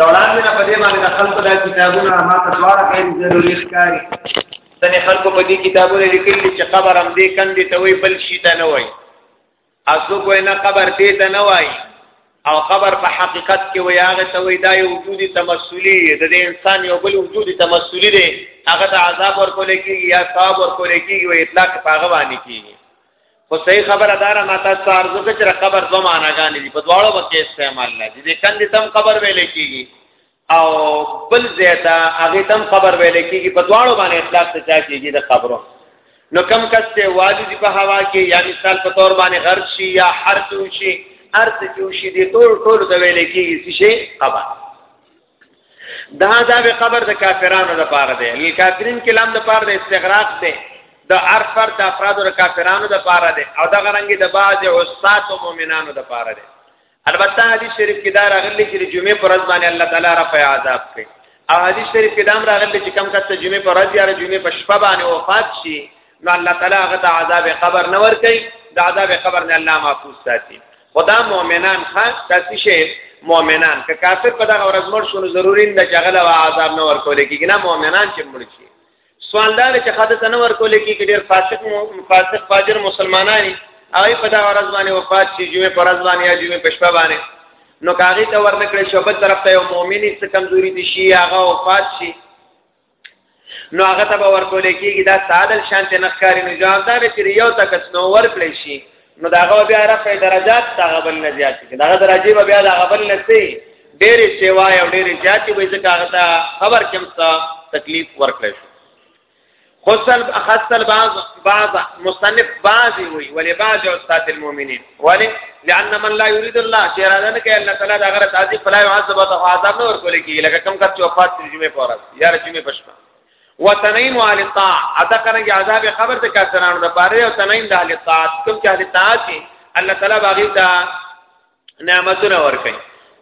دولان مې نه په دې باندې د خلکو دا کتابونه ما ته دواړه غیر ضروري ښکاري ځنې خلکو په دې کتابونه لیکل چې قبر هم دې کندې ته وایي بل شي ته نه وایي او څوک وایي نه قبر دې ته نه وایي او قبر په حقیقت کې وایي هغه ته وایي دا یو وجودي تمثلي د دې انسان یو بل وجودي تمثلي دی هغه ته عذاب ورکول کېږي یا ثواب ورکول کېږي او اطلاق په هغه باندې کېږي خو صحیح خبره دار ما تاسو ارزو کې چې قبر دوه معناګانې دي په دواړو وکي استعمال نه دي د کندې تم قبر ویل کېږي او بل زیاته هغه تم قبر ویل کېږي په دواړو باندې اطلاق ته چا کېږي د قبرو نو کم کس ته واجب په هوا کې یا مثال په تور باندې غرق شي یا حرق شي ارث کې شي د ټول ټول د ویل کېږي چې قبر دا عذاب قبر د کافرانو لپاره دی لکافرین کلام د لپاره د استغراق دی د هر فرد د افراد او کافرانو د لپاره دی او د غرنګي د بعض عصات او مؤمنانو د لپاره دی البته حدیث شریف کې دا راغلی چې جمعې پر ورځ باندې الله تعالی رفع عذاب کوي او حدیث شریف کې دا راغلی چې کم کس جمعې پر ورځ یا جمعې په شپه باندې وفات شي نو الله تعالی هغه ته عذاب قبر نه ور کوي د عذاب قبر نه الله محفوظ ساتي خدا مؤمنان ها داسې شي مؤمنان که کافر په دغه ورځ مړ شونه ضروري نه جګړه او عذاب نه ورکول کېږي نه مؤمنان چې مړ شي سواندار چې خاطر ته نه ورکول کېږي ډېر فاسق فاسق فاجر مسلمانانی هغه په دغه ورځ باندې وفات شي جمعه پر ورځ باندې یا جمعه په شپه باندې نو کاغی ته ورنکړي شوبت طرف ته یو مؤمنی څه کمزوري دي شي هغه وفات شي نو هغه ته به ورکول کېږي دا ساده شان ته نخکاری نه جواب دا چې یو تکس نو ورکړي شي نو دا غو بیا رفع درجات دا غبل نه زیات کړي دا درجه به بیا دا غبل نه سي ډېر سیوا او ډېر زیات وي ځکه هغه ته خبر کوم څه تکلیف ورکړي شي خصل خصل بعض بعض مصنف بعض وي ولې بعض استاد المؤمنین ولی لأن من لا يريد الله چې اراده نه کوي الله تعالی دا غره تازي فلا يعذب او عذاب نه ورکول کیږي لکه کم کڅ وفات د جمعې پر ورځ یا جمعې پښما وتنعيم على الطاعه اته کنه عذاب خبر ته کسرانو د پاره او تنعيم د اهل الطاعه کوم چې اهل الطاعه الله تعالی باغی ته نعمتونه ورکړي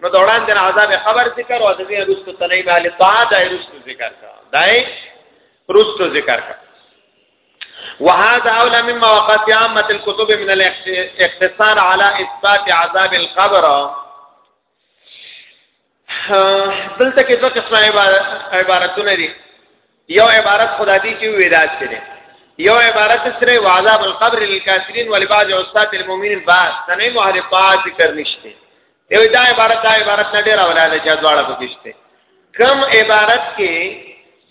نو د وړاندې نه عذاب خبر ذکر او د دې رستو تنیم علی طاعت د رستو ذکر کا دای رستو ذکر کا وهذا اولى مما وقت عامه الكتب من الاختصار على اثبات عذاب القبر دلته کې دوه قسمه عبارتونه دي یو عبارت خدای دی چې وې داس کړي یو عبارت سره وعذاب القبر للكافرين ولبعض عصات المؤمنين بعض تنوی محرفات ذکر نشته یو دا عبارت دا عبارت نه ډیر اولاده چې دواړه پکشته کم عبارت کې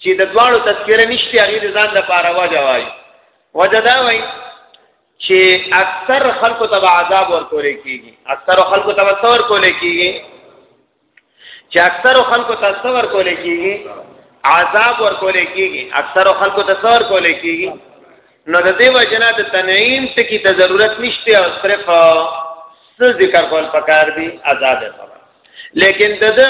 چې د دواړو تذکرہ نشته هغه ځان د پاره وجه وای وجه دا وای چې اکثر خلکو ته عذاب ورکول کیږي اکثر خلکو ته څور کول کیږي چې اکثر خلکو ته څور کولې کیږي عذاب ور کولې کیږي اکثر خلکو ته څور کولې کیږي نو د دې وجنه د تنعیم ټکی ته ضرورت نشته او صرف څه ذکر کول پکار دي آزاد خبر لیکن د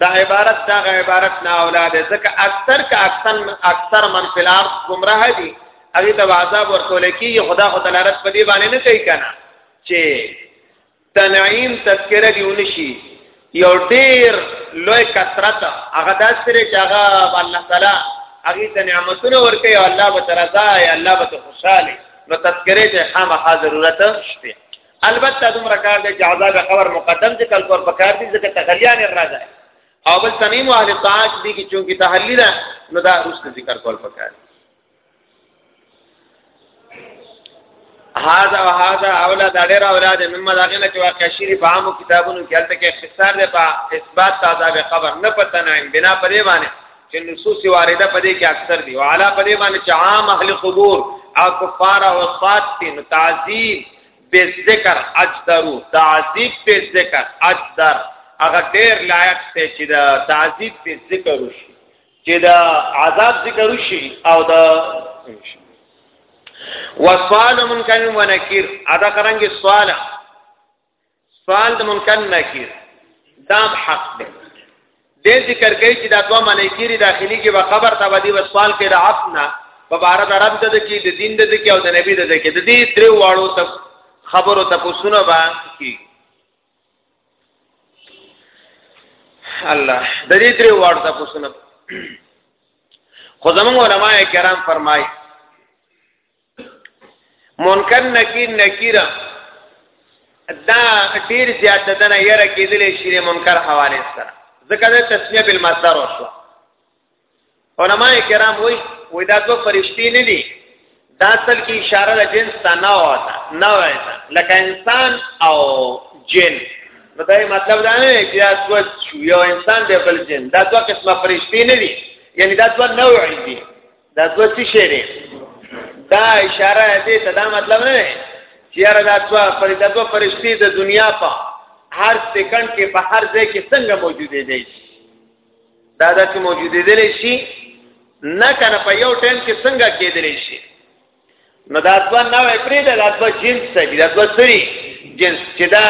د عبارت دا عبارت نه اولاد ځکه اکثر کا اکثر اکثر من فلار گمراه دي هغه د عذاب ورکول کیږي خدا خو دلالت په دې باندې نه کوي کنه چې تنعیم تذکره دی ونشي یو ډیر لوی کثرت هغه داس سره چې هغه الله تعالی هغه ته نعمتونه ورکړي او الله به ترضا یا الله به خوشاله نو تذکره ته خامخا ضرورت شته البته دوم رکار د جعذاب خبر مقدم ذکر کور پکار دي ځکه تخلیان راځي او بل تمیم اهل طاعت دي چې چونکی تحلیل نو دا رسل ذکر کول پکار دي هاذا وهاذا اولاد ډېر اولاد مما داخله چې واقع شری په عامو کتابونو کې هلته کې اختصار دی په اثبات عذاب قبر نه پته نه بنا په دې باندې چې نصوص وارده په دې کې اکثر دي وعلى په دې باندې چې عام اهل قبور او کفار او صاد دي تعذيب بالذکر اجدرو تعذيب بالذکر اجدر هغه ډېر لایق دی چې د تعذيب بالذکر وشي چې دا عذاب ذکر وشي او دا وسوال منکر و نکیر ادا کرانګي سوال سوال د منکر نکیر دا حق دی د ذکر کوي چې دا دوه ملایکې داخلي کې به خبر ته ودی وسوال کې د عفنا په بار د رب د کې د دین د کې او د نبی د کې د دې درې واړو ته خبرو ته پوښتنه وکړي الله د دې درې واړو تاسو سره خو زمونږ علما کرام فرمایي منکر نکیر نکیره دا ډیر زیات دنه یره کېدلې شری منکر حواله سره ځکه دا تسمیه بالمصدر وشو علما کرام وایي وای دا دوه فرشتي نه دي دا اصل کې اشاره د جنس ته نه وته نه وایته لکه انسان او جن نو دا مطلب دا نه چې دا دوه یو انسان دی بل جن دا دوه قسمه فرشتي نه دي یعنی دا دوه نوع دي دا دوه څه شي دي دا اشاره دې ته دا مطلب نه دی چې یاره دا دوه فرشتي دوه فرشتي د دنیا په هر سکند کې په هر ځای کې څنګه موجود دي دا داسې موجودې دي شي نه کنه په یو ټیم کې څنګه کېدلی شي نو دا دوه نوې پرې ده دا دوه جنس دي دا دوه سری جنس چې دا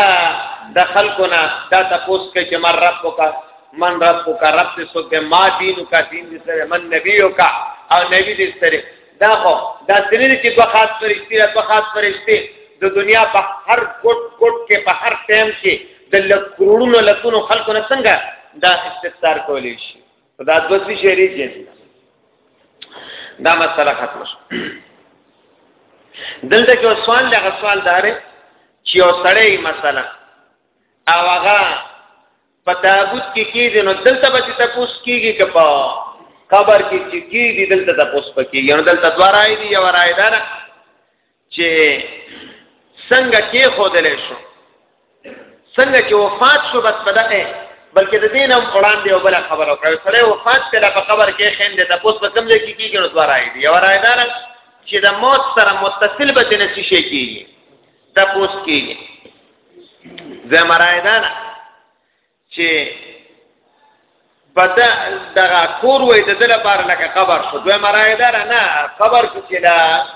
د خلکو نه دا تاسو کې چې مر رب کا من رب کا رب دې سو کې ما دین کا دین دې سره من نبیو کا او نبی دې سره دا خو دا سنې چې په خاص فرشتي را په خاص فرشتي د دنیا په هر ګډ ګډ کې په هر ټیم کې د لکرونو لکونو خلکو نه څنګه دا استفسار کولی شي دا د وسی شری کې دا مسله ختمه شو دلته کې سوال دا سوال دار چې یو سړی مثلا او هغه په تابوت کې کېږي نو دلته به تاسو کېږي کپا قبر کې چې کېږي دلته تاسو پکې یو دلته دوه راي دي یو راي دا چې څنګه کې خودلې شو څنګه چې وفات شو بس بدأه بلکې د دین هم قران دی او بل خبره کوي سره وفات کړه په قبر کې خین دې تاسو په کوم ځای کې کېږي نو دوه راي دي یو راي دا چې د موت سره متصل به دې نشي کېږي تپوس کیږي زمرایدان چې پته دغه کور وې د دل بار لکه قبر شو دوی مرایدار نه قبر کې لا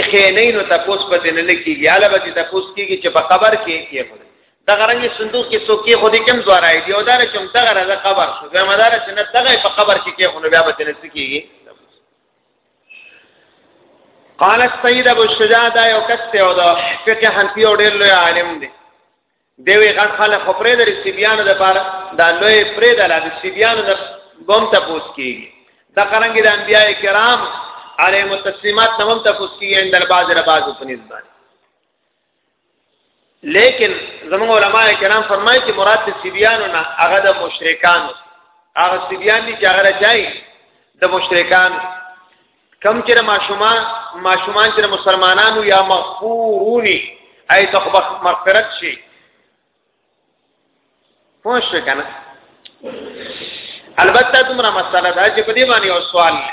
اخینین او تپوس پته نه لکیږي علاوه دې تپوس کیږي چې په قبر کې یې خو دا غرنګ صندوق کې څوک یې خو دې کم دوارای دی او دا چې هم دغه راځه قبر شو دوی مدار چې نه دغه په قبر کې کې خو بیا به نه سکیږي قال السيد ابو الشجاع دا یو کس ته او دا فقه حنفي او ډېر لوی عالم دی دی وی غن خلک خو پرې د سیبیانو د پاره دا لوی پرې د لاله سیبیانو د بم ته پوس کیږي دا قرانګي د انبیاء کرام علیهم التسلیمات تمام ته پوس کیږي اندر باز را باز په نسبت لیکن زموږ علما کرام فرمایي چې مراد د سیبیانو نه هغه د مشرکان هغه سیبیان دي چې هغه راځي د مشرکان کم چې ماشومان ماشومان چې مسلمانانو یا مغفورونی ای ته مغفرت شي پوه شو کنه البته دومره مسله ده چې په دې باندې یو سوال دی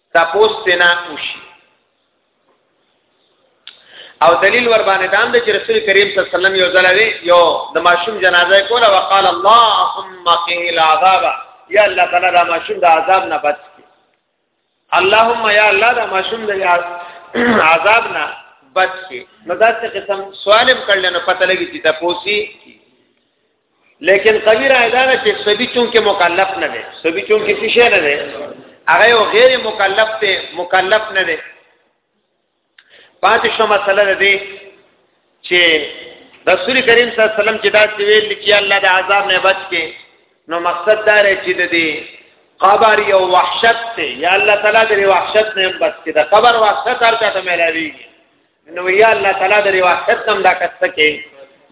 تپوس تینا اوشي او دلیل ور باندې دام د رسول کریم صلی الله علیه وسلم یو ځل وی یو د ماشوم جنازه کوله وقال اللهم قه العذاب یا الله تعالی دا ماشوم د عذاب نه بچ کی اللهم یا الله دا ماشوم د عذاب نه بچ کی نو دا څه قسم سوالم کړل نو پته لګی چې تاسو لیکن قوی رائے دا ده چې سبي چون کې مکلف نه دی سبي چون کې څه شی نه دی هغه یو غیر مکلف ته مکلف نه دی پاتې شو مسله ده دی چې رسول کریم صلی الله علیه وسلم چې دا څه ویل چې الله د عذاب نه بچ کې نو مقصد دا رې چې د دې قبر یو وحشت ته یا الله تعالی دې وحشت نه بچ کې دا قبر وحشت هر چاته ملاويږي نو یا الله تعالی د رواست نم دا کسته کې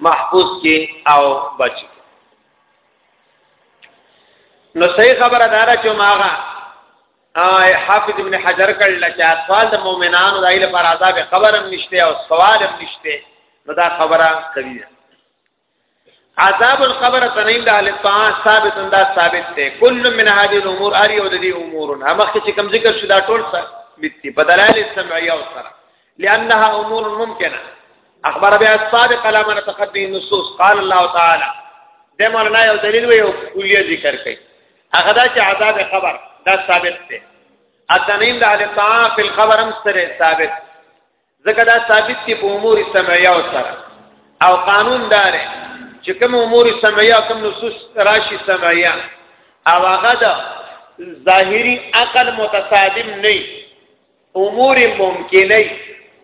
محفوظ کې او بچ نو صحیح خبره دارا چې ماغه حافظ ابن حجر کړل چې اطفال د مؤمنانو د ایله پر عذاب خبرم نشته او سوالم نشته نو دا خبره کوي عذاب القبر تنین د اهل طاعات ثابت انداز ثابت دی کل من هذه الامور اری او د دې امور هغه چې کوم ذکر شو دا ټول ثابت دي په دلایل سمعیه او سره لانها امور ممکنه اخبر بها الصادق على من تقدم النصوص قال الله تعالی د مولانا یو دلیل وی او کلیه ذکر کړي هغه دا چې عذاب قبر دا ثابت دی اتنین د اهل طاعات په خبرم سره ثابت ځکه دا ثابت دی په امور سمعیه او سره او قانون دار چې کوم امور سمعیه او کوم نصوص راشي سمعیه او هغه د ظاهری عقل متصادم نه امور ممکنه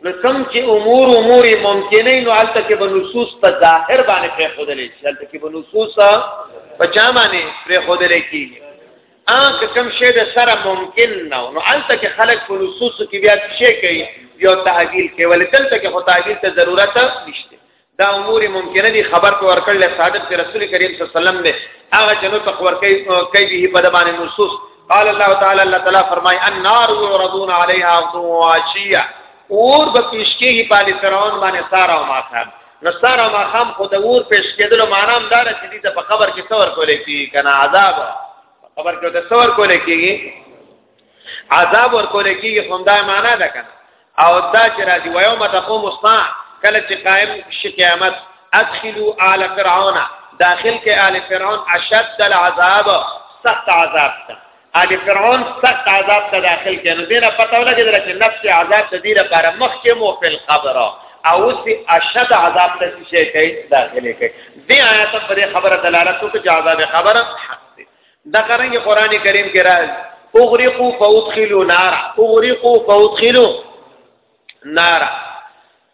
نو کوم چې امور امور ممکنه نو حالت کې به نصوص په ظاهر باندې پرې خودلې شي حالت کې به نصوص په چا باندې پرې خودلې کیږي ان که کوم شی د سره ممکن نه نو الته کې خلک په نصوص کې بیا شي کوي یو تعبیر کوي ولې دلته کې خو تعبیر ته ضرورت نشته دا امور ممکنه دي خبر په ورکړل صادق رسول کریم صلی الله علیه وسلم نه هغه جنو تقور کوي کوي په دبانې نصوص قال الله تعالی الله تعالی فرمای النار يعرضون عليها غدوا وعشيا اور به پیش کېږي په فرعون باندې سارا او ماخام نو سارا ما خام خو د ور پیش کېدل معنا هم دار چې دې ته په قبر کې څور کول کی کنه عذاب قبر کې ته څور کول کیږي عذاب ور کول کیږي هم دا معنا ده کنه او دا چې راځي و یوم تقوم الساعه کله چې قائم شي قیامت ادخلوا آل فرعون داخل کې آل فرعون اشد العذاب سخت عذاب ته آل فرعون سخت عذاب ته داخل کړي نو دینه پته ولګېدله چې نفس عذاب د دې لپاره مخکې مو په القبر او سي اشد عذاب ته شي کوي داخله کوي دې آیات پر خبره دلالت کوي چې عذاب خبره حق دي دا څنګه قران کریم کې راځي اغرقوا فادخلوا نارا اغرقوا فادخلوا نارا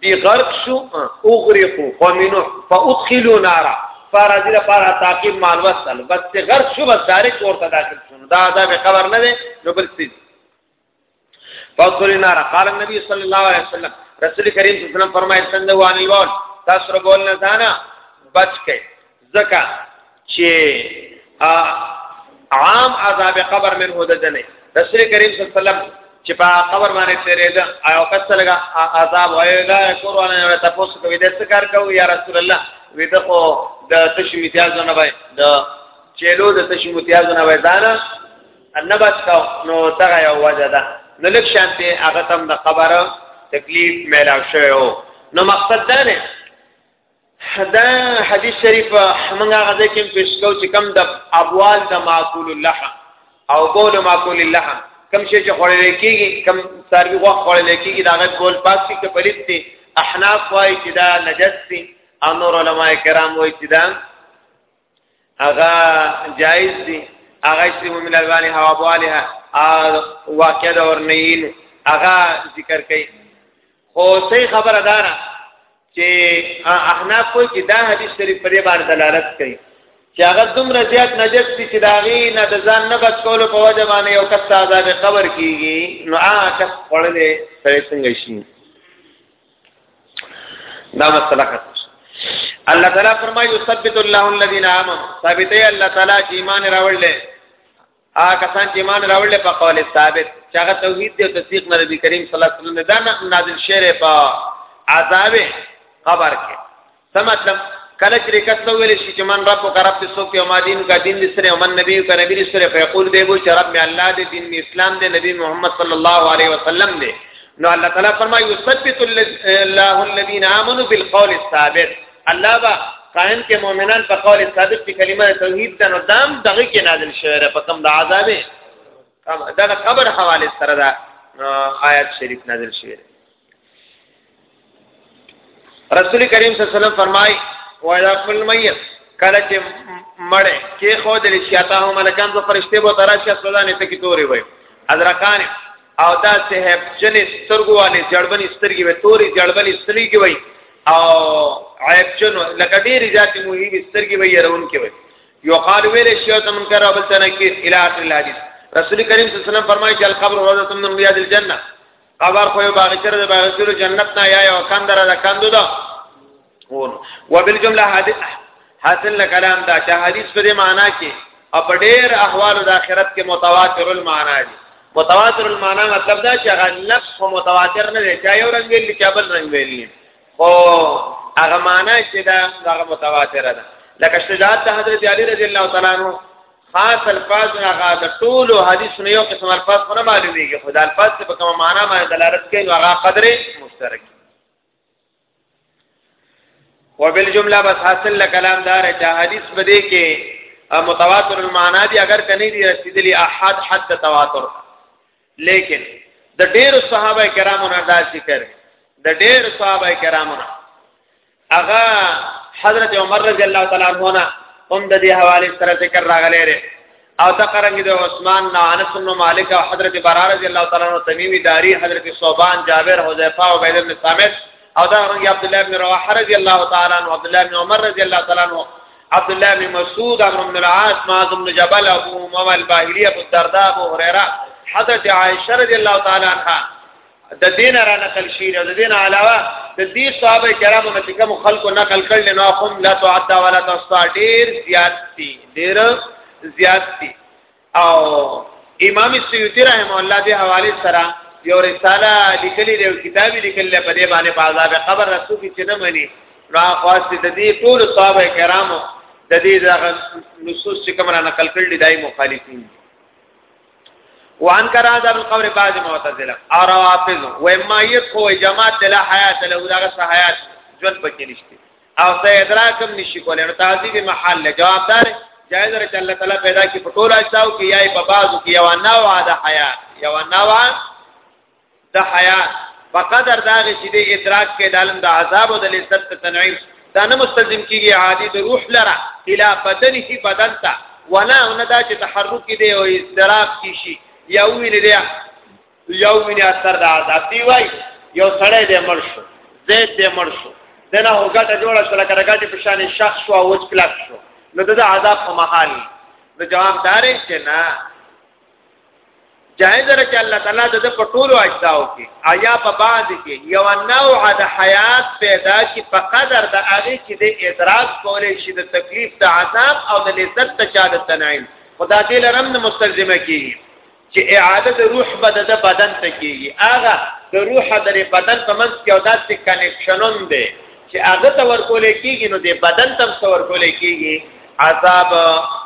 دی غرق شو اغرقو فمنو فادخلوا نارا فرضی را پارا تعقیب مال وصل بس تی غرق شو بس دارک اور تا داخل شنو دا عذاب قبر نه دی نو بل سیز فادخلوا نارا قال النبي صلى الله عليه وسلم رسول کریم صلی الله علیه وسلم فرمایي څنګه وان الوال تاسو ربول نه ځانا بچ کئ ځکه چې عام عذاب قبر من هو دجنه رسول کریم صلی الله علیه وسلم چې په قبر باندې تیرېد او کس لګا عذاب وایلا قرآن او تاسو کوي د څه کار کوي یا رسول الله وې د خو د تشم امتیاز نه وای د چلو د تشم امتیاز نه وای دا نه انبس کا نو دغه یو وجه ده نو لک شانته هغه تم د قبر تکلیف میلاو شوی نو مقصد دا نه دا حدیث شریف موږ هغه ځای کې پیش کوو چې کم د ابوال د معقول اللحم او بول معقول اللحم کم شي چې خوړل کېږي کم ساروی غوښ خوړل کېږي دا غي بول پاک شي کپلیت دي احناف وايي چې دا نجس دي او نور علما کرام وايي چې دا هغه جایز دي هغه چې مومن الوانه هوا بوالها واقع دا ورنین هغه ذکر کوي خو صحیح خبره ده چې احناف کوئی چې دا حدیث شریف پر باندې دلالت کوي چې هغه دومره زیات نجس دي چې داغي نه د ځان نه بچ کولو په وجه باندې یو کس عذاب قبر کیږي نو هغه کس خړلې سره څنګه شي دا مسله ختم الله تعالی فرمایي یثبت الله الذين امنوا ثابتې الله تعالی چې ایمان راوړل آ کسان چې ایمان راوړل په قول ثابت چې هغه توحید دی او تصدیق نبی کریم صلی الله علیه وسلم دا نازل شعر په عذاب قبر کې څه مطلب کله چې کس ته ویل شي چې من رب او رب دې څوک او ما دین کا دین دې سره او من نبی او نبی دې سره فیقول به وو چې رب می الله دې دین می اسلام دې نبی محمد صلی الله علیه وسلم دې نو الله تعالی فرمایي یثبت الله الذين امنوا بالقول الثابت الله با قائم کې مؤمنان په قول ثابت په کلمه توحید د نو دام دغه کې نازل شوی را په کوم د عذاب دا قبر حواله سره دا آیات شریف نازل شوی رسول کریم صلی الله علیه وسلم فرمای و اذا کل میت کله چې مړې کې خو د لشیاته هم ملکان د فرشته بو تراشه سودانه ته کی توري وای ادرکان او دا صاحب جنې سترګو والے جړبنې سترګې وي توري جړبنې سترګې وي او عیب جن لکه ډېری ذاتي موهیب سترګې وي يرون کې وي یو قال ویل شیو تم کرا بل تنکیر الی اخر الحدیث رسول کریم صلی الله علیه وسلم فرمایي چې القبر روضه من ریاض الجنه خبر خو یو باغچر د باغچر جنت نه یا یو کندره د کندو ده ور وبالجمله حدیث حاصل له کلام دا چې حدیث په دې معنی کې او په ډېر احوال د آخرت کې متواتر المعنا دي متواتر المعنا مطلب دا چې هغه لفظ خو متواتر نه دی چې یو رنگ ویل چې بل رنگ ویل خو هغه معنی چې دا هغه متواتر ده لکه شجاعت حضرت علی رضی الله تعالی عنہ خاص الفاظ نه غا د ټول حدیث نه یو قسم الفاظ خو نه معلومیږي خو د الفاظ په کومه معنا باندې دلالت کوي نو هغه قدر مشترک وبالجمله بس حاصل له کلام دار چې حدیث بده کې متواتر المعنا دي اگر کني دي رسیدلی احد حد تواتر لیکن د ډېر صحابه کرامو نه دا ذکر د ډېر صحابه کرامو نه هغه حضرت عمر رضی الله تعالی عنہ نه هم د دې حواله سره ذکر راغلی دی او دا قرنګ د عثمان نه انس بن مالک او حضرت برار رضی الله تعالی عنہ تمیمی داری حضرت صوبان جابر حذیفه او عبید بن ثابت او دا قرنګ عبد الله بن رواحه رضی الله تعالی عنہ عبد الله بن عمر رضی الله تعالی عنہ عبد الله بن مسعود عمرو بن العاص معاذ بن جبل ابو امام الباهلي ابو الدرداء ابو هريره حضرت عائشه رضی الله تعالی عنها د دین را نقل شي د دین علاوه د دې صحابه کرامو نه چې کوم خلکو نقل کړل نو هم لا تعدا ولا تصادیر زیات دي ډیر زیات دي او امام سیوطی رحم الله دی حواله سره یو رساله لیکلی دی کتاب لیکل په دې باندې په عذاب قبر رسو کې چې نه مني نو خاص د دې ټول صحابه کرامو د دې د نصوص چې کومه نقل کړل دای مخالفین وان کرا عذاب القبر بعض معتزله او روافض و ما یت هو جماعت لا حیات له دغه حیات ژوند پکې نشته او ته ادراک هم نشي کولای نو تعذیب محل له جواب دار جایز رچ الله تعالی پیدا کی په ټول اجزاو کې یای په بازو کې یو نوع د حیات یو نوع د حیات په قدر دا چې د ادراک کې د عالم د عذاب او د لذت تنعیم دا نه مستلزم کیږي عادی د روح لره اله بدنه بدن ته ولا نه دا چې تحرک دی او استراف کی شي یا ویل دی یو ویني اثر د عذاب دی وای یو سړی دې مړ شو زید دې مړ شو دنه هوګه جوړه شو لکه راګه په شان شخص شو او کلاک شو نو د عذاب په محل نو جواب دارې چې نه جائز ده چې الله تعالی د په ټولو اجزاو کې آیا په بعد کې یو نوع د حیات پیدا کی په قدر د هغه چې د ادراک کولې شي د تکلیف د عذاب او د لذت ته چا د تنعیم خدا دې لرم نه مستلزمه کیږي چې اعاده د روح به د بدن ته کیږي هغه د روح د بدن په منځ کې او داسې کنکشنون دی چې هغه ته ورکول کیږي نو د بدن تم څو ورکول کیږي عذاب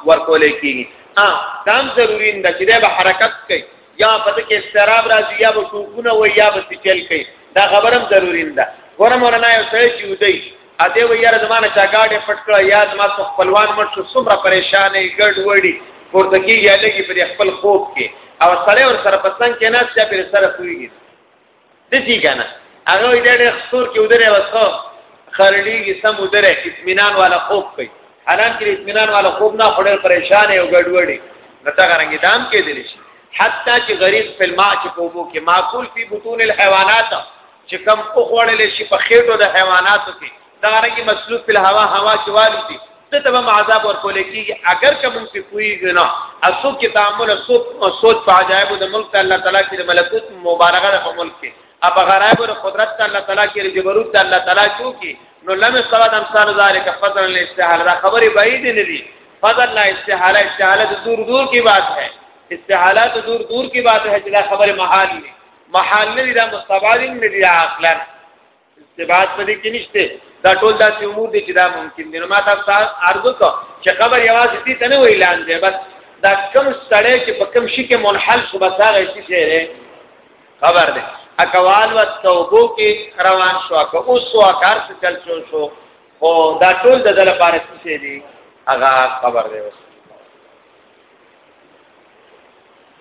ورکول کیږي ها دام ضروری نه چې به حرکت کوي یا پد کې استراب راځي یا به ټوکونه وي یا به چل کوي دا خبرم ضروری ده ګورم ورنه یو څه چې ودی ا دې وی یاره زمانه چا ګاډې پټ کړه یا زما څو خپلوان مړ شو څومره پریشانې ګډ وړي پورته کیږي لګي پر خپل خوب کې او سړی ور سره پسند کې نه چې پر سره کوي د سی کنه هغه دې ډېر خسور کې ودره وسو خړډيږي سم ودره اطمینان والا خوب کوي حالان کې اطمینان والا خوب نه خړل پریشان او ګډوډي نتا غرنګي دام کې دي شي حتی چې غریب فلما چې کوبو کې معقول په بطون الحيوانات چې کم او خوړل شي په خېټو د حیواناتو کې دا رنګي مسلوب په هوا هوا کې والي دي ته تمام عذاب ورکول کیږي اگر که مونږ په کوی نه اسو کې تعامل اسو سوچ په عجایب د ملک الله تعالی کې ملکوت مبارکه د ملک کې اب غرایب او قدرت الله تعالی کې جبروت الله تعالی کو کې نو لم استواد امثال ذلك فضل الاستحاله دا خبره بعید نه دي فضل لا استحاله استحاله دور دور کی بات ہے استحاله دور دور کی بات ہے چې دا خبره محال نه محال نه دي دا مستبعد نه دي عقلا استبعاد پدې کې نشته دا ټول داسې امور دي چې دا ممکن دي نو ما تاسو ته عرض وکړ چې خبر یوازې دې ته نه وی اعلان دی بس دا کم سړی چې په کم شي کې منحل شو بس هغه شي چې خبر دی اکوال و توبو کې روان شو که اوس او کار څه چل شو شو او دا ټول د دل لپاره څه دي هغه خبر دی وسه